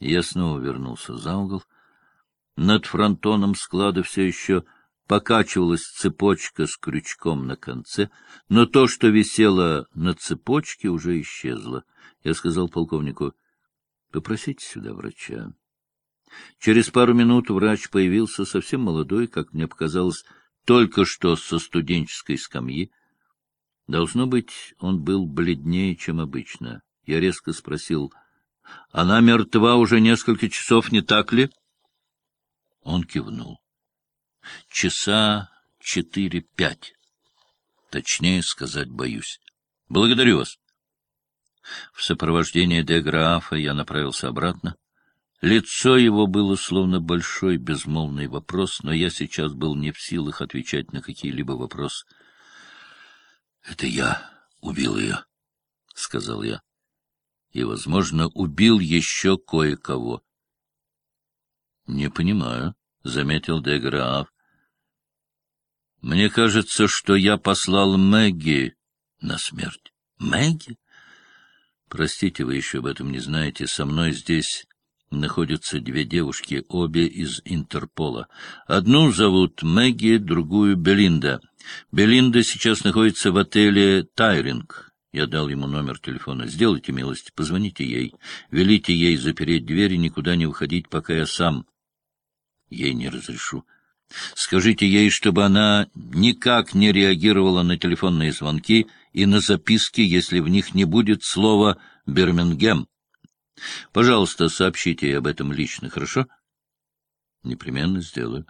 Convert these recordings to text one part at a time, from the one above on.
Я снова вернулся за угол. Над фронтоном склада все еще покачивалась цепочка с крючком на конце, но то, что висело на цепочке, уже исчезло. Я сказал полковнику, — попросите сюда врача. Через пару минут врач появился совсем молодой, как мне показалось, только что со студенческой скамьи. Должно быть, он был бледнее, чем обычно. Я резко спросил, — Она мертва уже несколько часов, не так ли? Он кивнул. — Часа четыре-пять. Точнее сказать боюсь. Благодарю вас. В сопровождении Деграфа я направился обратно. Лицо его было словно большой безмолвный вопрос, но я сейчас был не в силах отвечать на какие-либо вопросы. — Это я убил ее, — сказал я. — И, возможно, убил еще кое-кого. — Не понимаю, — заметил Деграф. — Мне кажется, что я послал Мэгги на смерть. — Мэгги? — Простите, вы еще об этом не знаете. Со мной здесь находятся две девушки, обе из Интерпола. Одну зовут Мэгги, другую — Белинда. Белинда сейчас находится в отеле «Тайринг». Я дал ему номер телефона. Сделайте милость, позвоните ей. Велите ей запереть дверь и никуда не выходить, пока я сам ей не разрешу. Скажите ей, чтобы она никак не реагировала на телефонные звонки и на записки, если в них не будет слова «Бирмингем». Пожалуйста, сообщите ей об этом лично, хорошо? Непременно сделаю.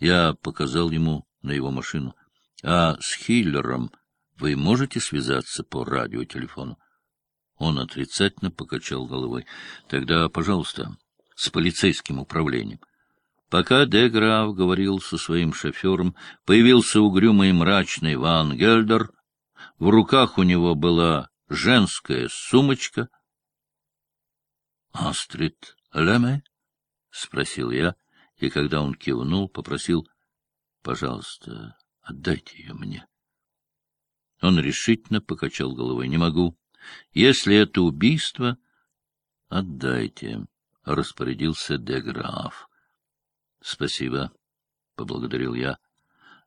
Я показал ему на его машину. А с Хиллером вы можете связаться по радиотелефону? Он отрицательно покачал головой. Тогда, пожалуйста, с полицейским управлением. Пока Деграф говорил со своим шофером, появился угрюмый и мрачный Ван Гельдер. В руках у него была женская сумочка — Астрид Леме? — спросил я, и когда он кивнул, попросил, — пожалуйста, отдайте ее мне. Он решительно покачал головой. — Не могу. Если это убийство, отдайте, — распорядился Деграф. — Спасибо, — поблагодарил я.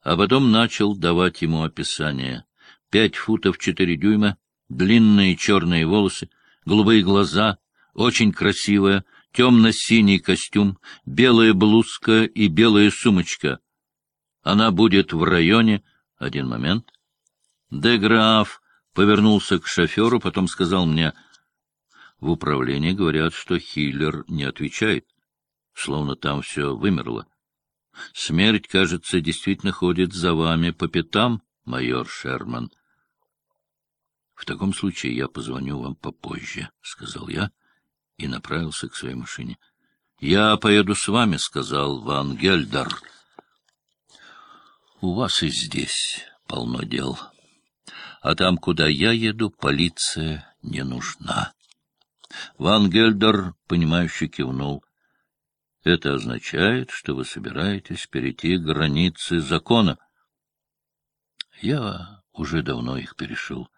А потом начал давать ему описание. Пять футов четыре дюйма, длинные черные волосы, голубые глаза — очень красивая, темно-синий костюм, белая блузка и белая сумочка. Она будет в районе... Один момент. Деграф повернулся к шоферу, потом сказал мне... В управлении говорят, что Хиллер не отвечает, словно там все вымерло. Смерть, кажется, действительно ходит за вами по пятам, майор Шерман. — В таком случае я позвоню вам попозже, — сказал я и направился к своей машине. — Я поеду с вами, — сказал Ван Гельдер. — У вас и здесь полно дел. А там, куда я еду, полиция не нужна. Ван Гельдер, понимающе кивнул. — Это означает, что вы собираетесь перейти границы закона. Я уже давно их перешел.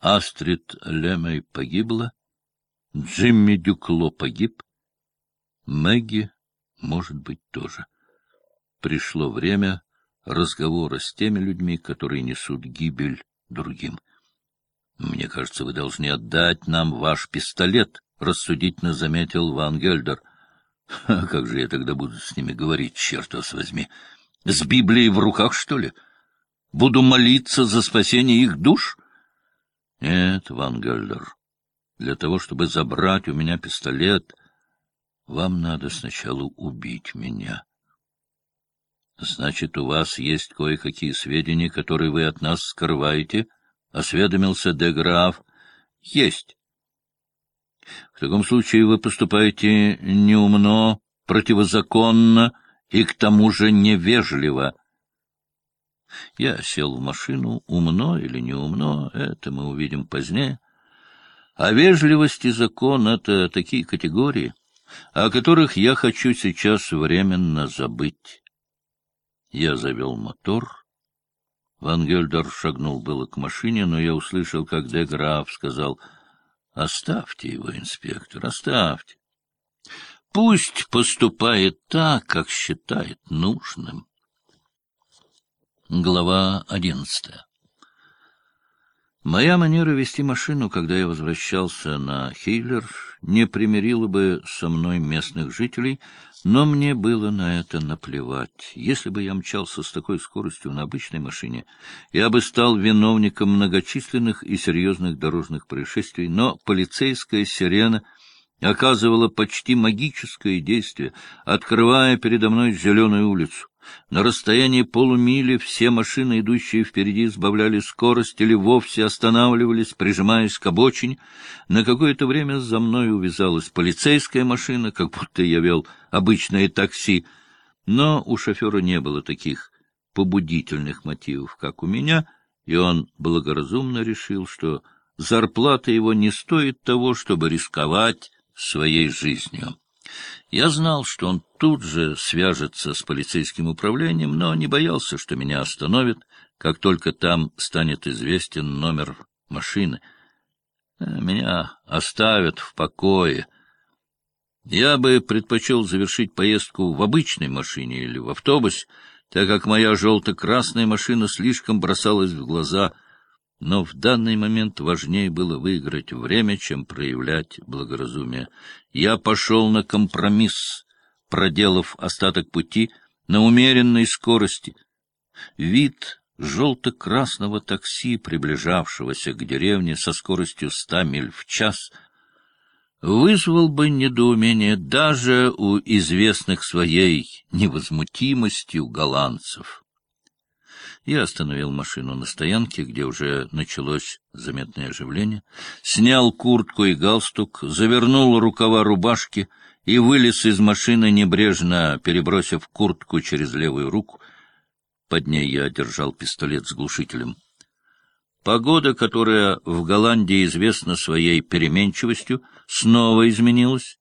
Астрид Лемей погибла, Джимми Дюкло погиб. Мэгги, может быть, тоже. Пришло время разговора с теми людьми, которые несут гибель другим. Мне кажется, вы должны отдать нам ваш пистолет, — рассудительно заметил Ван Гельдер. — А как же я тогда буду с ними говорить, черт вас возьми? С Библией в руках, что ли? Буду молиться за спасение их душ? — Нет, Ван Гельдер, для того, чтобы забрать у меня пистолет, вам надо сначала убить меня. Значит, у вас есть кое-какие сведения, которые вы от нас скрываете? — осведомился Деграф. — Есть. — В таком случае вы поступаете неумно, противозаконно и к тому же невежливо. Я сел в машину, умно или неумно, это мы увидим позднее. А вежливость и закон — это такие категории, о которых я хочу сейчас временно забыть. Я завел мотор. Ван Гельдер шагнул было к машине, но я услышал, как Де Граф сказал, Оставьте его, инспектор, оставьте. Пусть поступает так, как считает нужным. Глава одиннадцатая Моя манера вести машину, когда я возвращался на Хейлер, не примирила бы со мной местных жителей, но мне было на это наплевать. Если бы я мчался с такой скоростью на обычной машине, я бы стал виновником многочисленных и серьезных дорожных происшествий, но полицейская сирена оказывала почти магическое действие, открывая передо мной зеленую улицу. На расстоянии полумили все машины, идущие впереди, сбавляли скорость или вовсе останавливались, прижимаясь к обочине. На какое-то время за мной увязалась полицейская машина, как будто я вел обычное такси, но у шофера не было таких побудительных мотивов, как у меня, и он благоразумно решил, что зарплата его не стоит того, чтобы рисковать своей жизнью. Я знал, что он тут же свяжется с полицейским управлением, но не боялся, что меня остановят, как только там станет известен номер машины. Э, меня оставят в покое. Я бы предпочел завершить поездку в обычной машине или в автобусе, так как моя желто-красная машина слишком бросалась в глаза — но в данный момент важнее было выиграть время, чем проявлять благоразумие. Я пошел на компромисс, проделав остаток пути на умеренной скорости. Вид желто-красного такси, приближавшегося к деревне со скоростью ста миль в час, вызвал бы недоумение даже у известных своей невозмутимостью голландцев. Я остановил машину на стоянке, где уже началось заметное оживление, снял куртку и галстук, завернул рукава рубашки и вылез из машины, небрежно перебросив куртку через левую руку. Под ней я держал пистолет с глушителем. Погода, которая в Голландии известна своей переменчивостью, снова изменилась.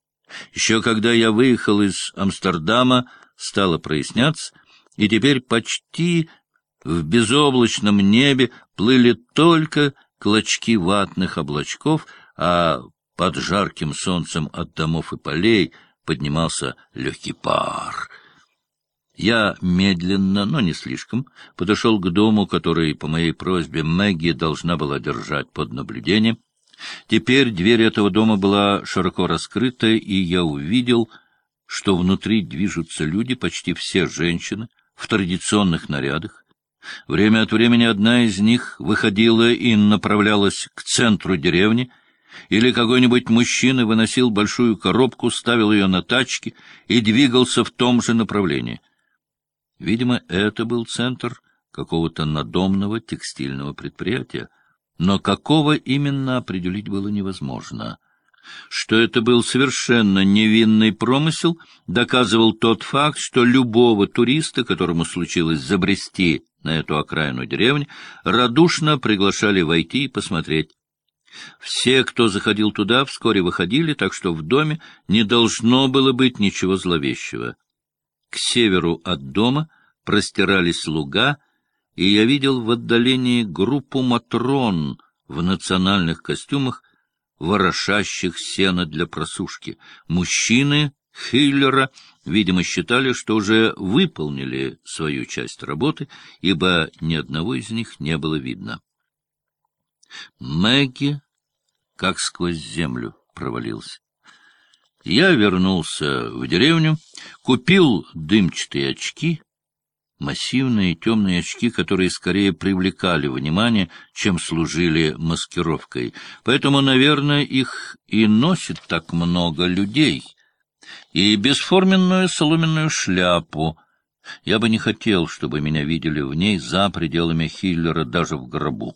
Еще когда я выехал из Амстердама, стало проясняться, и теперь почти в безоблачном небе плыли только клочки ватных облачков, а под жарким солнцем от домов и полей поднимался легкий пар. Я медленно, но не слишком, подошел к дому, который, по моей просьбе, Мэгги должна была держать под наблюдением. Теперь дверь этого дома была широко раскрыта, и я увидел, что внутри движутся люди, почти все женщины, в традиционных нарядах, Время от времени одна из них выходила и направлялась к центру деревни, или какой-нибудь мужчина выносил большую коробку, ставил ее на тачки и двигался в том же направлении. Видимо, это был центр какого-то надомного текстильного предприятия, но какого именно определить было невозможно. Что это был совершенно невинный промысел, доказывал тот факт, что любого туриста, которому случилось забрести на эту окраину деревни, радушно приглашали войти и посмотреть. Все, кто заходил туда, вскоре выходили, так что в доме не должно было быть ничего зловещего. К северу от дома простирались луга, и я видел в отдалении группу матрон в национальных костюмах, ворошащих сено для просушки. Мужчины Хиллера, видимо, считали, что уже выполнили свою часть работы, ибо ни одного из них не было видно. Мэгги как сквозь землю провалился. Я вернулся в деревню, купил дымчатые очки, массивные темные очки, которые скорее привлекали внимание, чем служили маскировкой. Поэтому, наверное, их и носит так много людей — и бесформенную соломенную шляпу. Я бы не хотел, чтобы меня видели в ней за пределами Хиллера даже в гробу.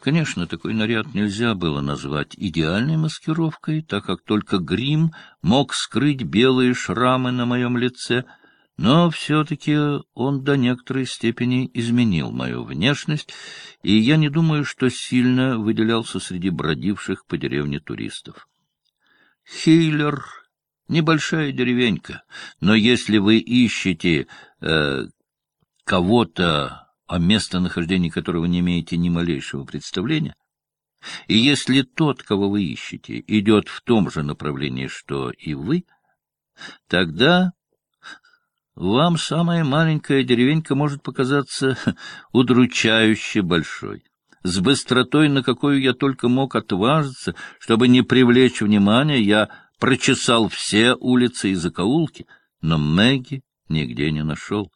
Конечно, такой наряд нельзя было назвать идеальной маскировкой, так как только грим мог скрыть белые шрамы на моем лице, но все-таки он до некоторой степени изменил мою внешность, и я не думаю, что сильно выделялся среди бродивших по деревне туристов. Хиллер Небольшая деревенька, но если вы ищете э, кого-то, о местонахождении которого не имеете ни малейшего представления, И если тот, кого вы ищете, идет в том же направлении, что и вы, тогда вам самая маленькая деревенька может показаться удручающе большой. С быстротой, на какую я только мог отважиться, чтобы не привлечь внимания, я прочесал все улицы и закоулки, но Мэгги нигде не нашел.